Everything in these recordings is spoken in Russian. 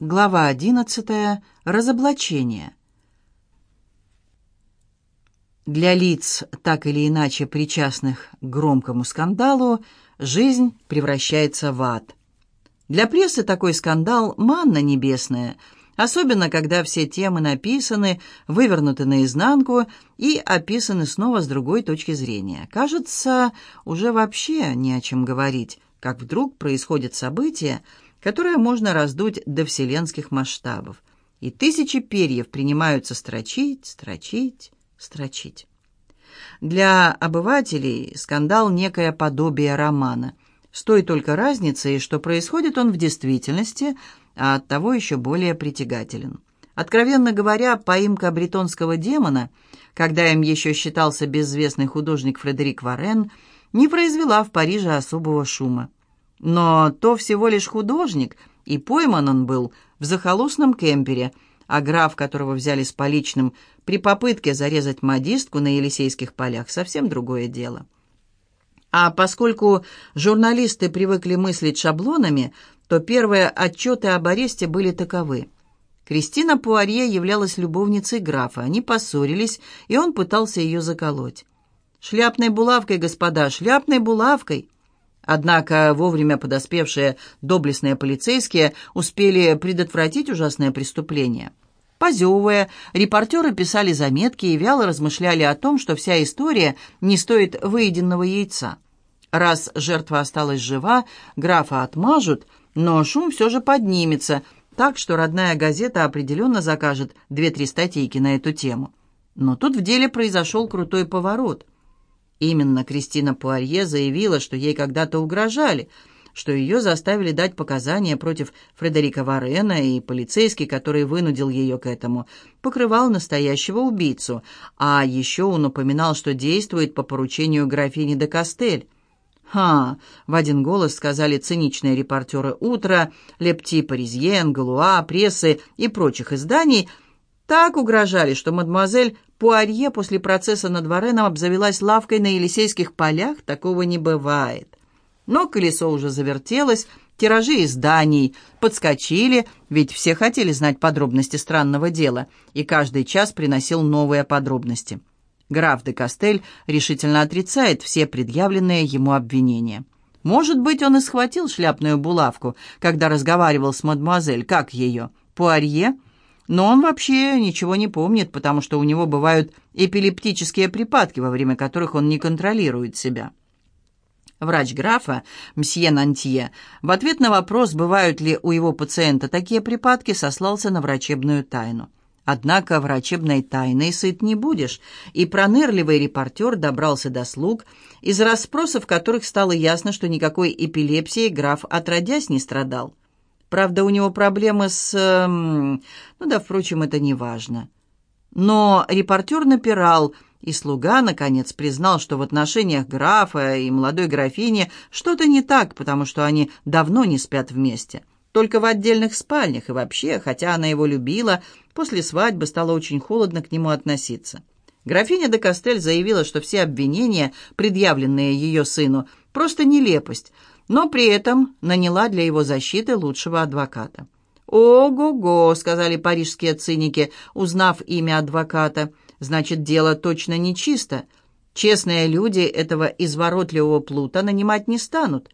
Глава 11. Разоблачение. Для лиц, так или иначе причастных к громкому скандалу, жизнь превращается в ад. Для прессы такой скандал – манна небесная, особенно когда все темы написаны, вывернуты наизнанку и описаны снова с другой точки зрения. Кажется, уже вообще не о чем говорить, как вдруг происходит событие – которое можно раздуть до вселенских масштабов. И тысячи перьев принимаются строчить, строчить, строчить. Для обывателей скандал – некое подобие романа. С той только разницей, что происходит он в действительности, а оттого еще более притягателен. Откровенно говоря, поимка бретонского демона, когда им еще считался безвестный художник Фредерик Варен, не произвела в Париже особого шума. Но то всего лишь художник, и пойман он был в захолустном кемпере, а граф, которого взяли с поличным, при попытке зарезать модистку на Елисейских полях, совсем другое дело. А поскольку журналисты привыкли мыслить шаблонами, то первые отчеты об аресте были таковы. Кристина Пуарье являлась любовницей графа. Они поссорились, и он пытался ее заколоть. «Шляпной булавкой, господа, шляпной булавкой!» Однако вовремя подоспевшие доблестные полицейские успели предотвратить ужасное преступление. Позевывая, репортеры писали заметки и вяло размышляли о том, что вся история не стоит выеденного яйца. Раз жертва осталась жива, графа отмажут, но шум все же поднимется, так что родная газета определенно закажет две-три статейки на эту тему. Но тут в деле произошел крутой поворот – Именно Кристина Пуарье заявила, что ей когда-то угрожали, что ее заставили дать показания против Фредерика Варена, и полицейский, который вынудил ее к этому, покрывал настоящего убийцу, а еще он упоминал, что действует по поручению графини де Кастель. «Ха!» — в один голос сказали циничные репортеры «Утро», «Лепти Паризьен», «Галуа», «Прессы» и прочих изданий — так угрожали, что мадемуазель Пуарье после процесса над Вареном обзавелась лавкой на Елисейских полях, такого не бывает. Но колесо уже завертелось, тиражи изданий подскочили, ведь все хотели знать подробности странного дела, и каждый час приносил новые подробности. Граф де Кастель решительно отрицает все предъявленные ему обвинения. Может быть, он и схватил шляпную булавку, когда разговаривал с мадемуазель, как ее, Пуарье, но он вообще ничего не помнит, потому что у него бывают эпилептические припадки, во время которых он не контролирует себя. Врач графа, мсье Нантье, в ответ на вопрос, бывают ли у его пациента такие припадки, сослался на врачебную тайну. Однако врачебной тайной сыт не будешь, и пронырливый репортер добрался до слуг, из расспросов которых стало ясно, что никакой эпилепсией граф отродясь не страдал. Правда, у него проблемы с... Эм, ну да, впрочем, это не важно. Но репортер напирал, и слуга, наконец, признал, что в отношениях графа и молодой графини что-то не так, потому что они давно не спят вместе. Только в отдельных спальнях и вообще, хотя она его любила, после свадьбы стало очень холодно к нему относиться. Графиня де Кастель заявила, что все обвинения, предъявленные ее сыну, просто нелепость – но при этом наняла для его защиты лучшего адвоката. «Ого-го», — сказали парижские циники, узнав имя адвоката, «значит, дело точно нечисто. Честные люди этого изворотливого плута нанимать не станут».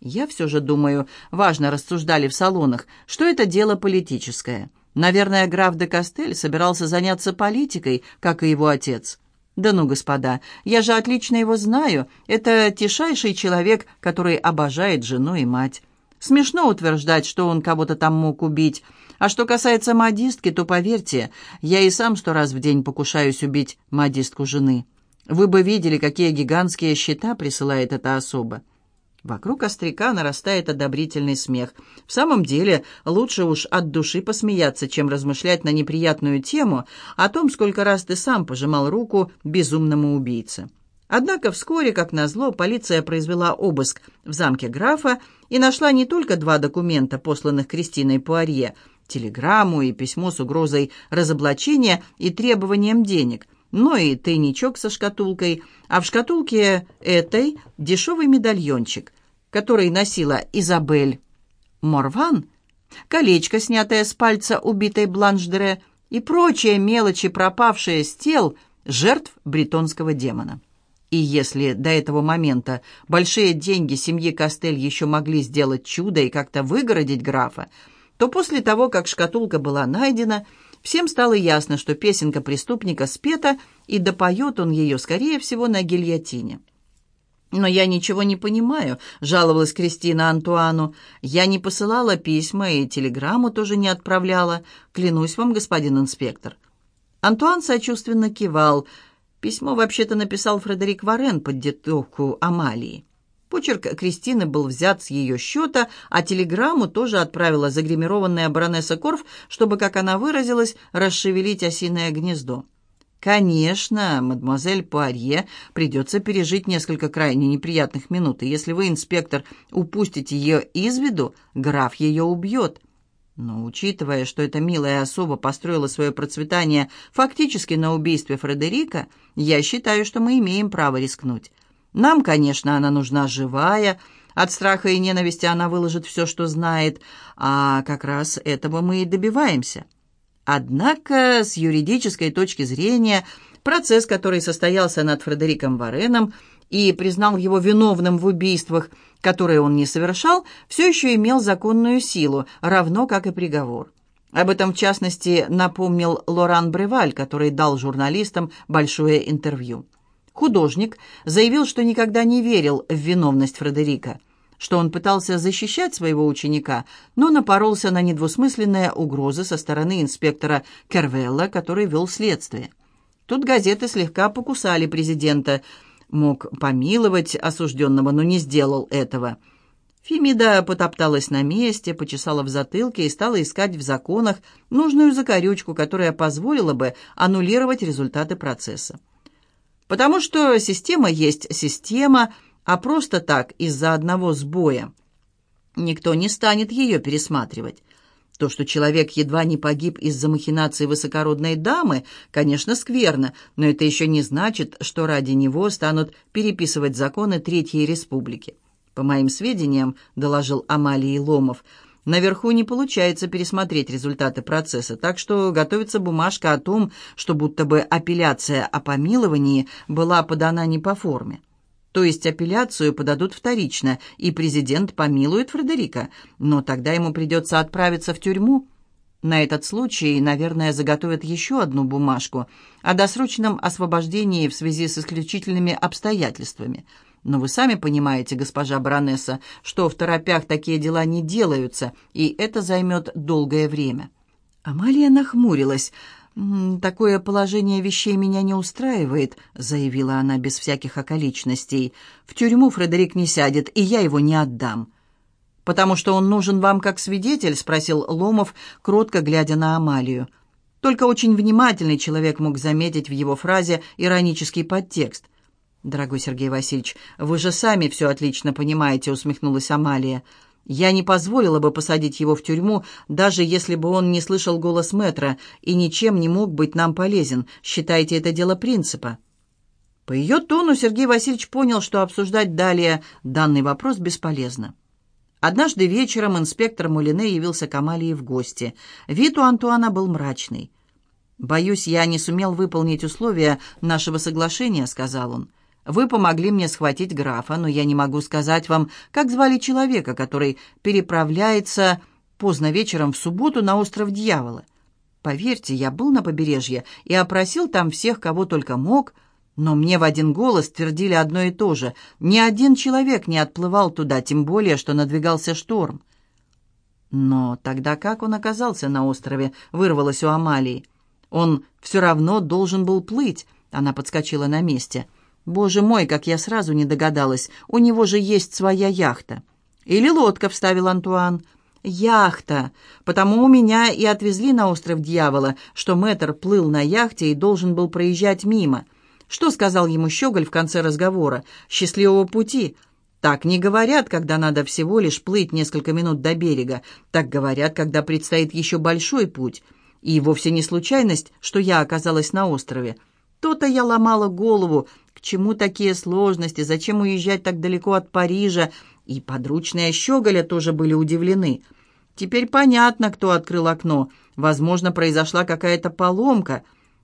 Я все же думаю, важно рассуждали в салонах, что это дело политическое. Наверное, граф де Кастель собирался заняться политикой, как и его отец. «Да ну, господа, я же отлично его знаю. Это тишайший человек, который обожает жену и мать. Смешно утверждать, что он кого-то там мог убить. А что касается модистки, то, поверьте, я и сам сто раз в день покушаюсь убить модистку жены. Вы бы видели, какие гигантские счета присылает эта особа. Вокруг остряка нарастает одобрительный смех. В самом деле, лучше уж от души посмеяться, чем размышлять на неприятную тему о том, сколько раз ты сам пожимал руку безумному убийце. Однако вскоре, как назло, полиция произвела обыск в замке графа и нашла не только два документа, посланных Кристиной Пуарье, телеграмму и письмо с угрозой разоблачения и требованием денег – но и тайничок со шкатулкой, а в шкатулке этой дешевый медальончик, который носила Изабель Морван, колечко, снятое с пальца убитой Бланшдере и прочие мелочи, пропавшие с тел жертв бретонского демона. И если до этого момента большие деньги семьи Костель еще могли сделать чудо и как-то выгородить графа, то после того, как шкатулка была найдена, всем стало ясно, что песенка преступника спета, и допоет он ее, скорее всего, на гильотине. «Но я ничего не понимаю», — жаловалась Кристина Антуану. «Я не посылала письма и телеграмму тоже не отправляла. Клянусь вам, господин инспектор». Антуан сочувственно кивал. Письмо вообще-то написал Фредерик Варен под диктовку Амалии. Почерк Кристины был взят с ее счета, а телеграмму тоже отправила загримированная баронесса Корф, чтобы, как она выразилась, расшевелить осиное гнездо. Конечно, мадемуазель Пуарье придется пережить несколько крайне неприятных минут, и если вы, инспектор, упустите ее из виду, граф ее убьет. Но учитывая, что эта милая особа построила свое процветание фактически на убийстве Фредерика, я считаю, что мы имеем право рискнуть. Нам, конечно, она нужна живая, от страха и ненависти она выложит все, что знает, а как раз этого мы и добиваемся. Однако, с юридической точки зрения, процесс, который состоялся над Фредериком Вареном и признал его виновным в убийствах, которые он не совершал, все еще имел законную силу, равно как и приговор. Об этом, в частности, напомнил Лоран Бреваль, который дал журналистам большое интервью. Художник заявил, что никогда не верил в виновность Фредерика – что он пытался защищать своего ученика, но напоролся на недвусмысленные угрозы со стороны инспектора Кервелла, который вел следствие. Тут газеты слегка покусали президента. Мог помиловать осужденного, но не сделал этого. Фемида потопталась на месте, почесала в затылке и стала искать в законах нужную закорючку, которая позволила бы аннулировать результаты процесса. Потому что система есть система – а просто так, из-за одного сбоя. Никто не станет ее пересматривать. То, что человек едва не погиб из-за махинации высокородной дамы, конечно, скверно, но это еще не значит, что ради него станут переписывать законы Третьей Республики. По моим сведениям, доложил Амалий Ломов, наверху не получается пересмотреть результаты процесса, так что готовится бумажка о том, что будто бы апелляция о помиловании была подана не по форме. То есть апелляцию подадут вторично, и президент помилует Фредерика, но тогда ему придется отправиться в тюрьму. На этот случай, наверное, заготовят еще одну бумажку о досрочном освобождении в связи с исключительными обстоятельствами. Но вы сами понимаете, госпожа баронесса, что в торопях такие дела не делаются, и это займет долгое время. Амалия нахмурилась – «Такое положение вещей меня не устраивает», — заявила она без всяких околичностей. «В тюрьму Фредерик не сядет, и я его не отдам». «Потому что он нужен вам как свидетель?» — спросил Ломов, кротко глядя на Амалию. Только очень внимательный человек мог заметить в его фразе иронический подтекст. «Дорогой Сергей Васильевич, вы же сами все отлично понимаете», — усмехнулась Амалия. Я не позволила бы посадить его в тюрьму, даже если бы он не слышал голос мэтра и ничем не мог быть нам полезен. Считайте это дело принципа». По ее тону Сергей Васильевич понял, что обсуждать далее данный вопрос бесполезно. Однажды вечером инспектор Мулине явился к Амалии в гости. Вид у Антуана был мрачный. «Боюсь, я не сумел выполнить условия нашего соглашения», — сказал он. Вы помогли мне схватить графа, но я не могу сказать вам, как звали человека, который переправляется поздно вечером в субботу на остров Дьявола. Поверьте, я был на побережье и опросил там всех, кого только мог, но мне в один голос твердили одно и то же. Ни один человек не отплывал туда, тем более, что надвигался шторм. Но тогда как он оказался на острове, вырвалось у Амалии. Он все равно должен был плыть, она подскочила на месте — «Боже мой, как я сразу не догадалась, у него же есть своя яхта». «Или лодка», — вставил Антуан. «Яхта! Потому у меня и отвезли на остров Дьявола, что мэтр плыл на яхте и должен был проезжать мимо. Что сказал ему Щеголь в конце разговора? «Счастливого пути!» Так не говорят, когда надо всего лишь плыть несколько минут до берега. Так говорят, когда предстоит еще большой путь. И вовсе не случайность, что я оказалась на острове. То-то я ломала голову, чему такие сложности, зачем уезжать так далеко от Парижа, и подручные Щеголя тоже были удивлены. Теперь понятно, кто открыл окно. Возможно, произошла какая-то поломка.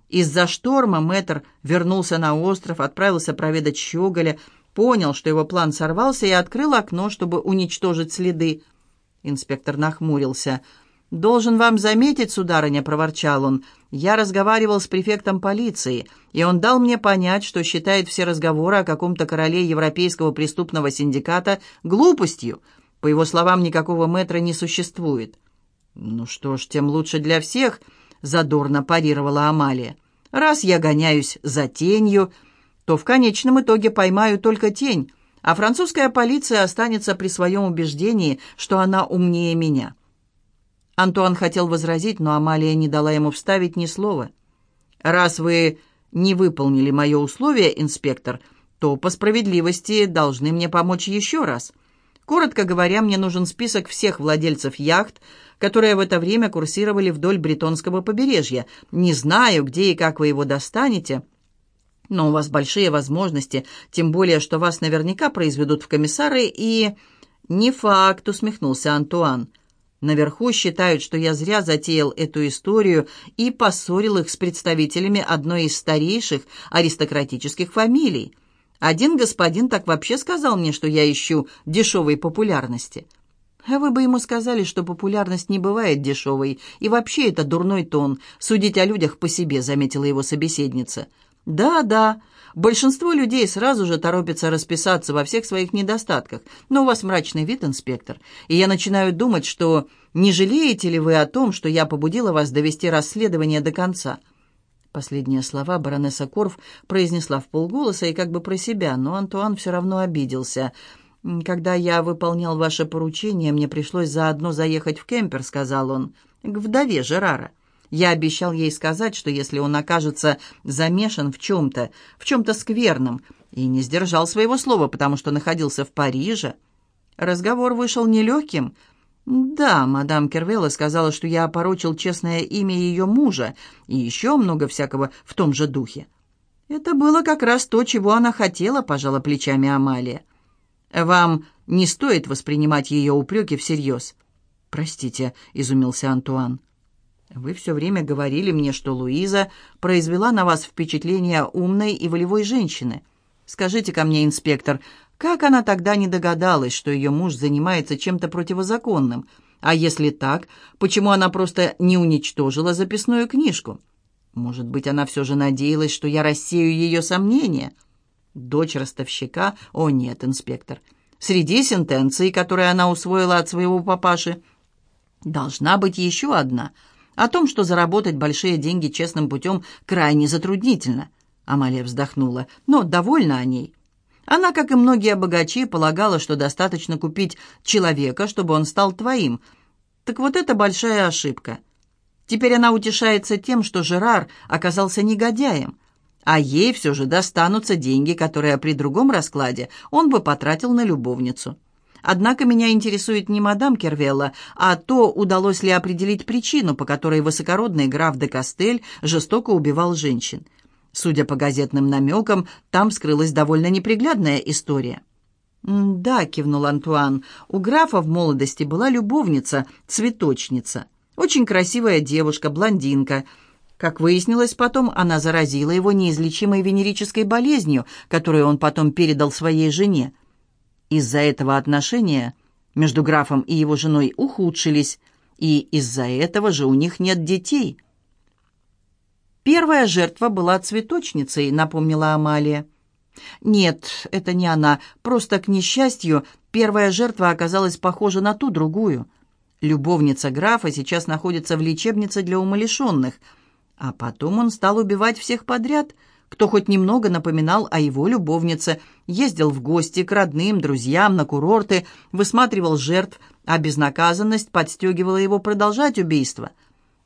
Из-за шторма мэтр вернулся на остров, отправился проведать Щеголя, понял, что его план сорвался, и открыл окно, чтобы уничтожить следы. Инспектор нахмурился. «Должен вам заметить, сударыня», — проворчал он, — «я разговаривал с префектом полиции, и он дал мне понять, что считает все разговоры о каком-то короле Европейского преступного синдиката глупостью. По его словам, никакого мэтра не существует». «Ну что ж, тем лучше для всех», — задорно парировала Амалия. «Раз я гоняюсь за тенью, то в конечном итоге поймаю только тень, а французская полиция останется при своем убеждении, что она умнее меня». Антуан хотел возразить, но Амалия не дала ему вставить ни слова. «Раз вы не выполнили мое условие, инспектор, то по справедливости должны мне помочь еще раз. Коротко говоря, мне нужен список всех владельцев яхт, которые в это время курсировали вдоль Бретонского побережья. Не знаю, где и как вы его достанете, но у вас большие возможности, тем более, что вас наверняка произведут в комиссары и...» «Не факт», — усмехнулся Антуан. Наверху считают, что я зря затеял эту историю и поссорил их с представителями одной из старейших аристократических фамилий. Один господин так вообще сказал мне, что я ищу дешевой популярности. А вы бы ему сказали, что популярность не бывает дешевой, и вообще это дурной тон, судить о людях по себе, заметила его собеседница. Да, да, Большинство людей сразу же торопятся расписаться во всех своих недостатках. Но у вас мрачный вид, инспектор, и я начинаю думать, что не жалеете ли вы о том, что я побудила вас довести расследование до конца?» Последние слова баронесса Корф произнесла в полголоса и как бы про себя, но Антуан все равно обиделся. «Когда я выполнял ваше поручение, мне пришлось заодно заехать в кемпер», — сказал он, — «к вдове Жерара. Я обещал ей сказать, что если он окажется замешан в чем-то, в чем-то скверном, и не сдержал своего слова, потому что находился в Париже. Разговор вышел нелегким. Да, мадам Кервелла сказала, что я опорочил честное имя ее мужа и еще много всякого в том же духе. Это было как раз то, чего она хотела, пожала плечами Амалия. Вам не стоит воспринимать ее упреки всерьез. «Простите», — изумился Антуан. Вы все время говорили мне, что Луиза произвела на вас впечатление умной и волевой женщины. скажите ко мне, инспектор, как она тогда не догадалась, что ее муж занимается чем-то противозаконным? А если так, почему она просто не уничтожила записную книжку? Может быть, она все же надеялась, что я рассею ее сомнения? Дочь ростовщика? О, нет, инспектор. Среди сентенций, которые она усвоила от своего папаши, должна быть еще одна — о том, что заработать большие деньги честным путем крайне затруднительно. Амалия вздохнула, но довольна о ней. Она, как и многие богачи, полагала, что достаточно купить человека, чтобы он стал твоим. Так вот это большая ошибка. Теперь она утешается тем, что Жерар оказался негодяем, а ей все же достанутся деньги, которые при другом раскладе он бы потратил на любовницу. Однако меня интересует не мадам Кервелла, а то, удалось ли определить причину, по которой высокородный граф де Кастель жестоко убивал женщин. Судя по газетным намекам, там скрылась довольно неприглядная история. «Да», — кивнул Антуан, — «у графа в молодости была любовница, цветочница. Очень красивая девушка, блондинка». Как выяснилось потом, она заразила его неизлечимой венерической болезнью, которую он потом передал своей жене. Из-за этого отношения между графом и его женой ухудшились, и из-за этого же у них нет детей. Первая жертва была цветочницей, напомнила Амалия. Нет, это не она, просто, к несчастью, первая жертва оказалась похожа на ту другую. Любовница графа сейчас находится в лечебнице для умалишенных, а потом он стал убивать всех подряд – кто хоть немного напоминал о его любовнице, ездил в гости к родным, друзьям, на курорты, высматривал жертв, а безнаказанность подстегивала его продолжать убийство.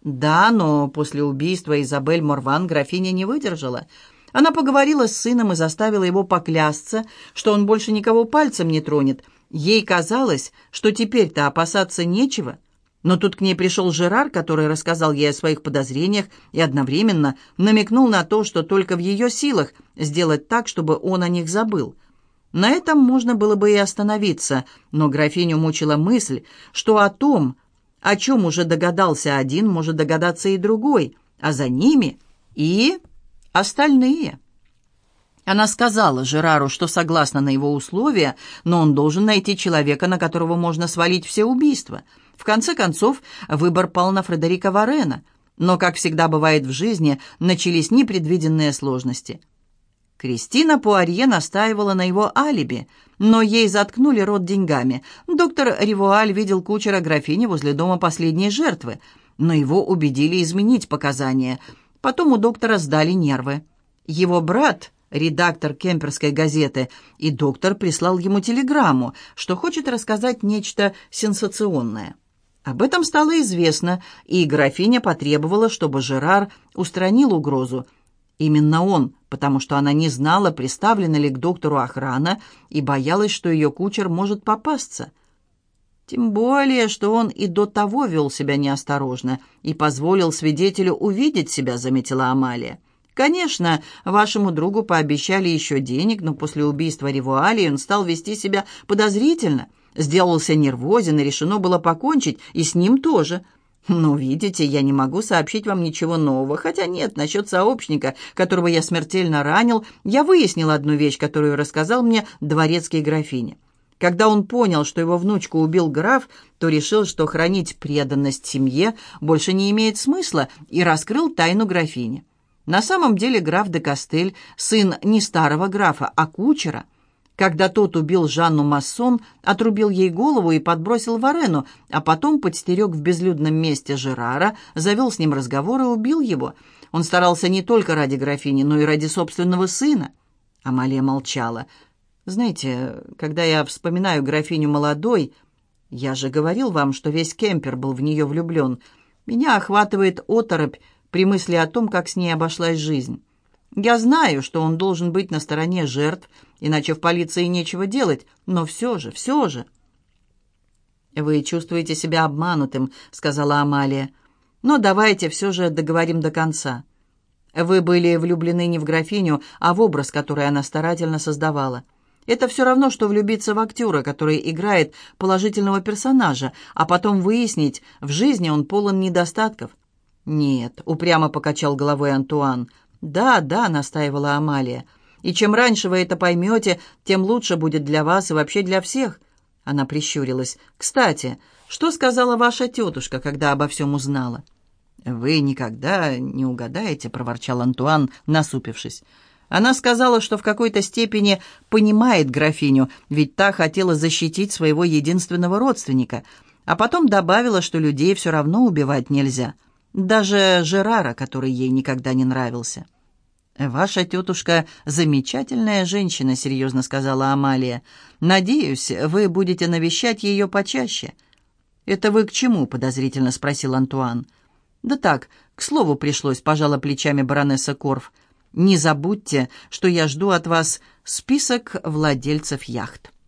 Да, но после убийства Изабель Морван графиня не выдержала. Она поговорила с сыном и заставила его поклясться, что он больше никого пальцем не тронет. Ей казалось, что теперь-то опасаться нечего. Но тут к ней пришел Жерар, который рассказал ей о своих подозрениях и одновременно намекнул на то, что только в ее силах сделать так, чтобы он о них забыл. На этом можно было бы и остановиться, но графиню мучила мысль, что о том, О чем уже догадался один, может догадаться и другой, а за ними и остальные. Она сказала Жерару, что согласна на его условия, но он должен найти человека, на которого можно свалить все убийства. В конце концов, выбор пал на Фредерика Варена, но, как всегда бывает в жизни, начались непредвиденные сложности. Кристина Пуарье настаивала на его алиби, но ей заткнули рот деньгами. Доктор Ривуаль видел кучера графини возле дома последней жертвы, но его убедили изменить показания. Потом у доктора сдали нервы. Его брат редактор кемперской газеты, и доктор прислал ему телеграмму, что хочет рассказать нечто сенсационное. Об этом стало известно, и графиня потребовала, чтобы Жерар устранил угрозу. Именно он, потому что она не знала, приставлена ли к доктору охрана, и боялась, что ее кучер может попасться. Тем более, что он и до того вел себя неосторожно и позволил свидетелю увидеть себя, заметила Амалия. Конечно, вашему другу пообещали еще денег, но после убийства Ревуалии он стал вести себя подозрительно, сделался нервозен, и решено было покончить, и с ним тоже. Ну, видите, я не могу сообщить вам ничего нового, хотя нет, насчет сообщника, которого я смертельно ранил, я выяснил одну вещь, которую рассказал мне дворецкий графиня. Когда он понял, что его внучку убил граф, то решил, что хранить преданность семье больше не имеет смысла, и раскрыл тайну графини. На самом деле граф де Кастель – сын не старого графа, а кучера. Когда тот убил Жанну Массон, отрубил ей голову и подбросил в арену, а потом подстерег в безлюдном месте Жерара, завел с ним разговор и убил его. Он старался не только ради графини, но и ради собственного сына. Амалия молчала. «Знаете, когда я вспоминаю графиню молодой, я же говорил вам, что весь кемпер был в нее влюблен, меня охватывает оторопь, при мысли о том, как с ней обошлась жизнь. Я знаю, что он должен быть на стороне жертв, иначе в полиции нечего делать, но все же, все же. «Вы чувствуете себя обманутым», — сказала Амалия. «Но давайте все же договорим до конца. Вы были влюблены не в графиню, а в образ, который она старательно создавала. Это все равно, что влюбиться в актера, который играет положительного персонажа, а потом выяснить, в жизни он полон недостатков. «Нет», — упрямо покачал головой Антуан. «Да, да», — настаивала Амалия. «И чем раньше вы это поймете, тем лучше будет для вас и вообще для всех». Она прищурилась. «Кстати, что сказала ваша тетушка, когда обо всем узнала?» «Вы никогда не угадаете», — проворчал Антуан, насупившись. Она сказала, что в какой-то степени понимает графиню, ведь та хотела защитить своего единственного родственника, а потом добавила, что людей все равно убивать нельзя. Даже Жерара, который ей никогда не нравился. «Ваша тетушка замечательная женщина», — серьезно сказала Амалия. «Надеюсь, вы будете навещать ее почаще». «Это вы к чему?» — подозрительно спросил Антуан. «Да так, к слову пришлось», — пожала плечами баронесса Корф. «Не забудьте, что я жду от вас список владельцев яхт».